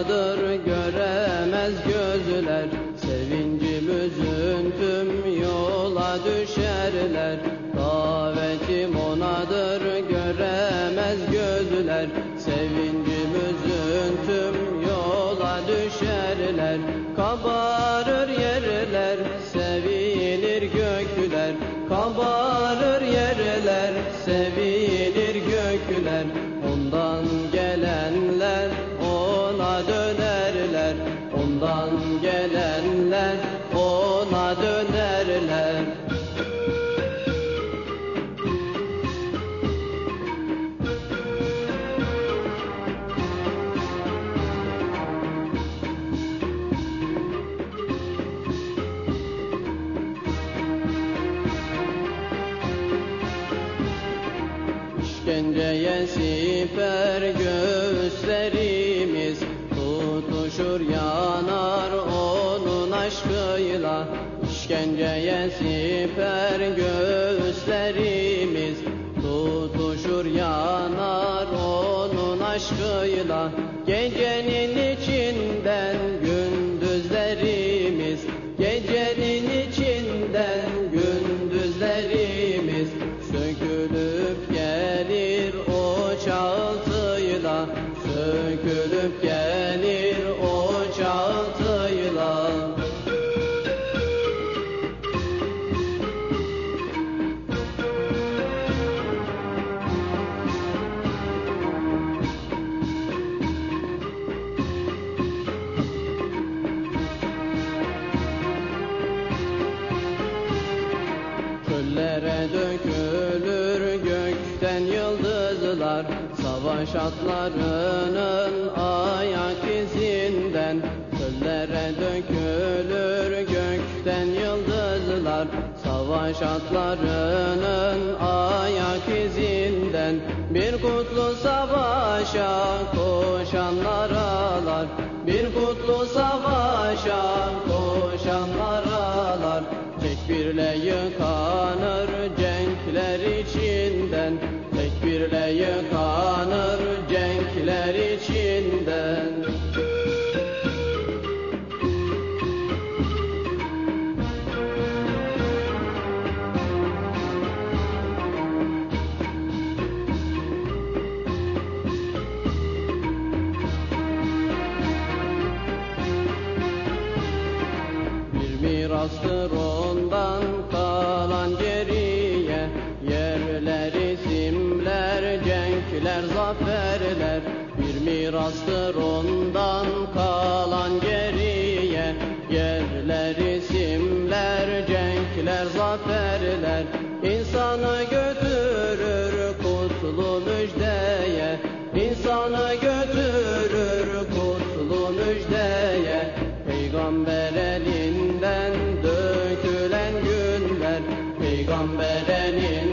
onadır göremez gözler. Sevincimizin tüm yola düşerler. Davetim onadır göremez gözler. Sevincimizin tüm yola düşerler. Kabarır yerler sevilir gökler. Kabarır İşkenceye siper göğüslerimiz Tutuşur yanar onun aşkıyla. İşkenceye siper göğüslerimiz Tutuşur yanar onun aşkıyla. Gecenin içinden Sökülüp gelir yıldızlar Savaş atlarının ayak izinden Çöllere dökülür gökten yıldızlar. Savaş atlarının ayak izinden Bir kutlu savaşa koşanlar ağlar. Bir kutlu savaşa koşanlar ağlar. Tekbirle yıkanır asır ondan kalan geriye Yerler isimler, cenkler, zaferler. Bir mirastır ondan kalan geriye Yerler isimler, cenkler, zaferler. İnsanı götürür kutlu müjde Amen.